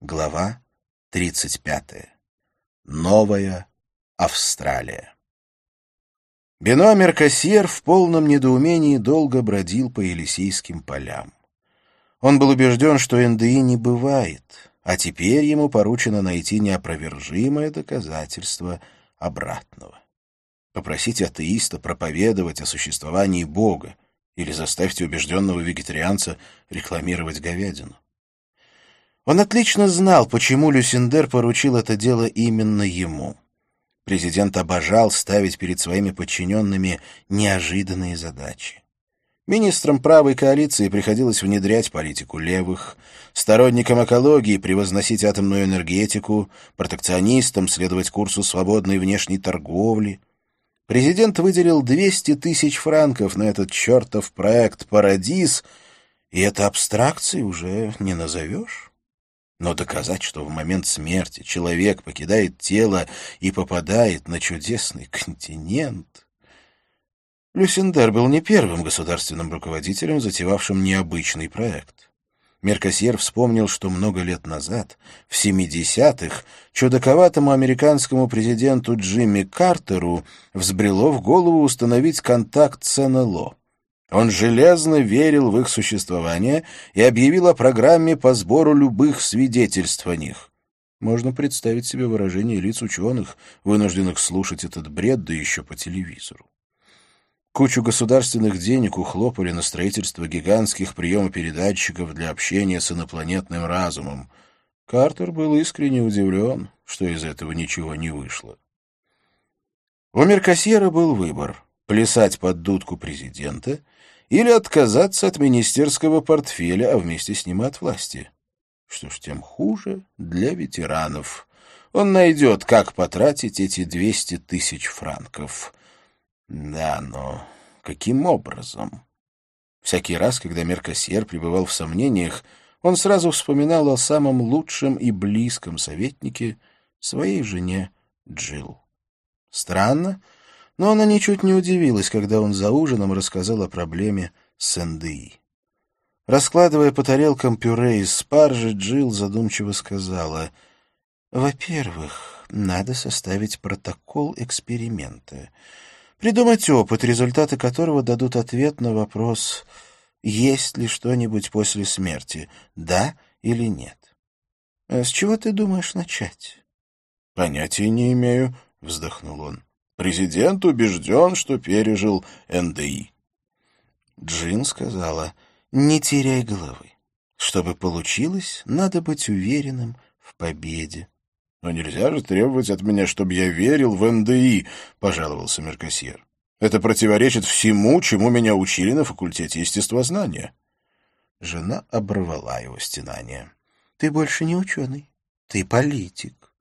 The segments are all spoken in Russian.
Глава 35. Новая Австралия. Бено Меркосьер в полном недоумении долго бродил по Елисейским полям. Он был убежден, что НДИ не бывает, а теперь ему поручено найти неопровержимое доказательство обратного. Попросить атеиста проповедовать о существовании Бога или заставьте убежденного вегетарианца рекламировать говядину. Он отлично знал, почему Люсиндер поручил это дело именно ему. Президент обожал ставить перед своими подчиненными неожиданные задачи. Министрам правой коалиции приходилось внедрять политику левых, сторонникам экологии превозносить атомную энергетику, протекционистам следовать курсу свободной внешней торговли. Президент выделил 200 тысяч франков на этот чертов проект «Парадис», и это абстракции уже не назовешь. Но доказать, что в момент смерти человек покидает тело и попадает на чудесный континент... Люсендер был не первым государственным руководителем, затевавшим необычный проект. Меркосьер вспомнил, что много лет назад, в 70-х, чудаковатому американскому президенту Джимми Картеру взбрело в голову установить контакт с НЛО. Он железно верил в их существование и объявил о программе по сбору любых свидетельств о них. Можно представить себе выражение лиц ученых, вынужденных слушать этот бред, да еще по телевизору. Кучу государственных денег ухлопали на строительство гигантских приемопередатчиков для общения с инопланетным разумом. Картер был искренне удивлен, что из этого ничего не вышло. У Меркосьера был выбор — плясать под дудку президента — или отказаться от министерского портфеля, а вместе с ним и от власти. Что ж, тем хуже для ветеранов. Он найдет, как потратить эти 200 тысяч франков. Да, но каким образом? Всякий раз, когда Меркосьер пребывал в сомнениях, он сразу вспоминал о самом лучшем и близком советнике, своей жене Джилл. Странно, но она ничуть не удивилась, когда он за ужином рассказал о проблеме с НДИ. Раскладывая по тарелкам пюре из спаржи, Джилл задумчиво сказала, «Во-первых, надо составить протокол эксперимента, придумать опыт, результаты которого дадут ответ на вопрос, есть ли что-нибудь после смерти, да или нет. А с чего ты думаешь начать?» «Понятия не имею», — вздохнул он. Президент убежден, что пережил НДИ. Джин сказала, не теряй головы. Чтобы получилось, надо быть уверенным в победе. — Но нельзя же требовать от меня, чтобы я верил в НДИ, — пожаловался Меркосьер. — Это противоречит всему, чему меня учили на факультете естествознания. Жена оборвала его стенание. — Ты больше не ученый, ты политик.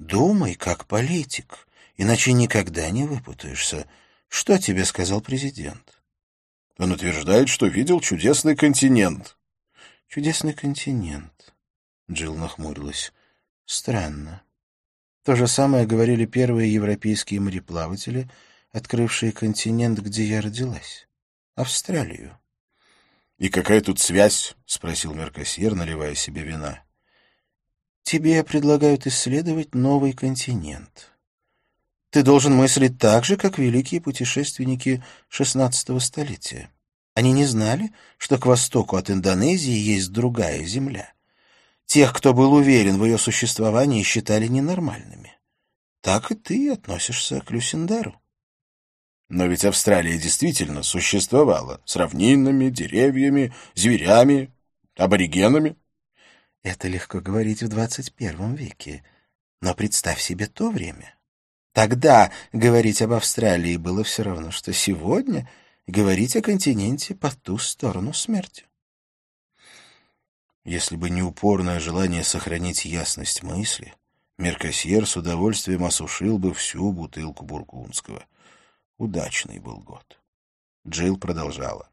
Думай, как политик иначе никогда не выпутаешься. Что тебе сказал президент? Он утверждает, что видел чудесный континент. Чудесный континент. Джилл нахмурилась. Странно. То же самое говорили первые европейские мореплаватели, открывшие континент, где я родилась. Австралию. «И какая тут связь?» — спросил Меркосьер, наливая себе вина. «Тебе предлагают исследовать новый континент. Ты должен мыслить так же, как великие путешественники XVI столетия. Они не знали, что к востоку от Индонезии есть другая земля. Тех, кто был уверен в ее существовании, считали ненормальными. Так и ты относишься к Люсиндару. Но ведь Австралия действительно существовала с равнинами, деревьями, зверями, аборигенами. Это легко говорить в двадцать первом веке. Но представь себе то время. Тогда говорить об Австралии было все равно, что сегодня говорить о континенте по ту сторону смерти. Если бы не упорное желание сохранить ясность мысли, Меркосьер с удовольствием осушил бы всю бутылку бургундского. Удачный был год. Джилл продолжала.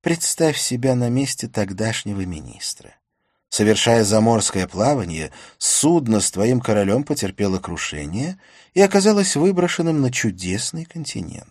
«Представь себя на месте тогдашнего министра. Совершая заморское плавание, судно с твоим королем потерпело крушение и оказалось выброшенным на чудесный континент.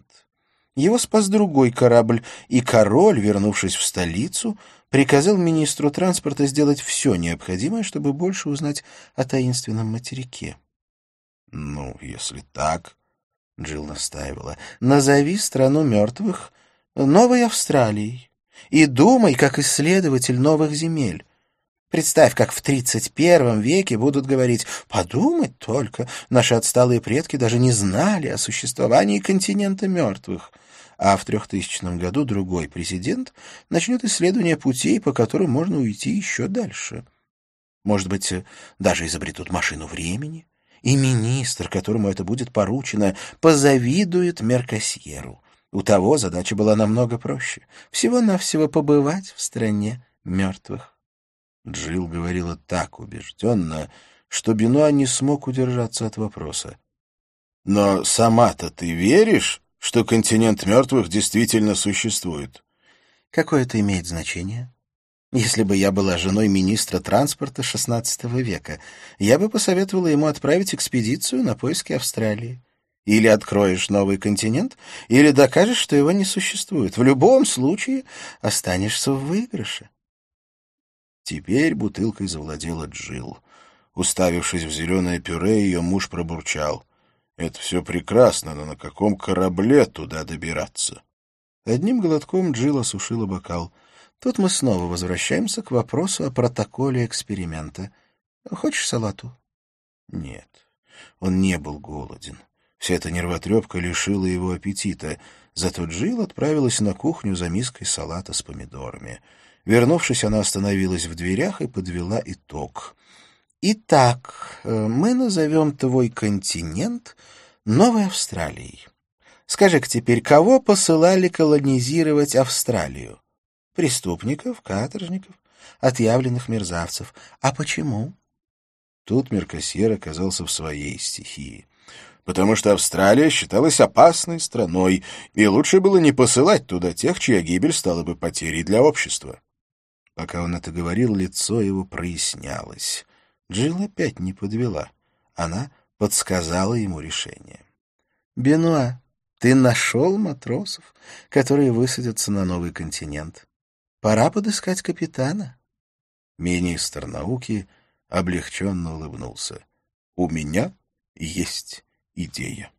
Его спас другой корабль, и король, вернувшись в столицу, приказал министру транспорта сделать все необходимое, чтобы больше узнать о таинственном материке. — Ну, если так, — Джилл настаивала, — назови страну мертвых Новой Австралией и думай, как исследователь новых земель. Представь, как в 31 веке будут говорить «подумать только, наши отсталые предки даже не знали о существовании континента мертвых» а в 3000 году другой президент начнет исследование путей, по которым можно уйти еще дальше. Может быть, даже изобретут машину времени, и министр, которому это будет поручено, позавидует Меркосьеру. У того задача была намного проще. Всего-навсего побывать в стране мертвых. Джилл говорила так убежденно, что Бенуа не смог удержаться от вопроса. «Но сама-то ты веришь, что континент мертвых действительно существует?» «Какое это имеет значение?» Если бы я была женой министра транспорта XVI века, я бы посоветовала ему отправить экспедицию на поиски Австралии. Или откроешь новый континент, или докажешь, что его не существует. В любом случае останешься в выигрыше. Теперь бутылкой завладела Джил. Уставившись в зеленое пюре, ее муж пробурчал. «Это все прекрасно, но на каком корабле туда добираться?» Одним глотком Джил осушила бокал. Тут мы снова возвращаемся к вопросу о протоколе эксперимента. Хочешь салату? Нет, он не был голоден. Вся эта нервотрепка лишила его аппетита. Зато Джил отправилась на кухню за миской салата с помидорами — Вернувшись, она остановилась в дверях и подвела итог. «Итак, э, мы назовем твой континент Новой Австралией. Скажи-ка теперь, кого посылали колонизировать Австралию? Преступников, каторжников, отъявленных мерзавцев. А почему?» Тут Меркосьер оказался в своей стихии потому что Австралия считалась опасной страной, и лучше было не посылать туда тех, чья гибель стала бы потерей для общества. Пока он это говорил, лицо его прояснялось. Джилл опять не подвела. Она подсказала ему решение. — Бенуа, ты нашел матросов, которые высадятся на новый континент. Пора подыскать капитана. Министр науки облегченно улыбнулся. — У меня есть идея.